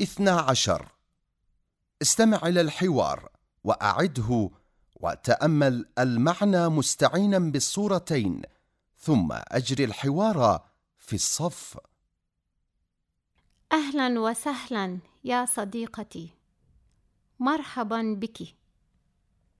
اثنا عشر. استمع إلى الحوار وأعده وتأمل المعنى مستعينا بالصورتين ثم أجري الحوار في الصف. أهلا وسهلا يا صديقتي. مرحبا بك.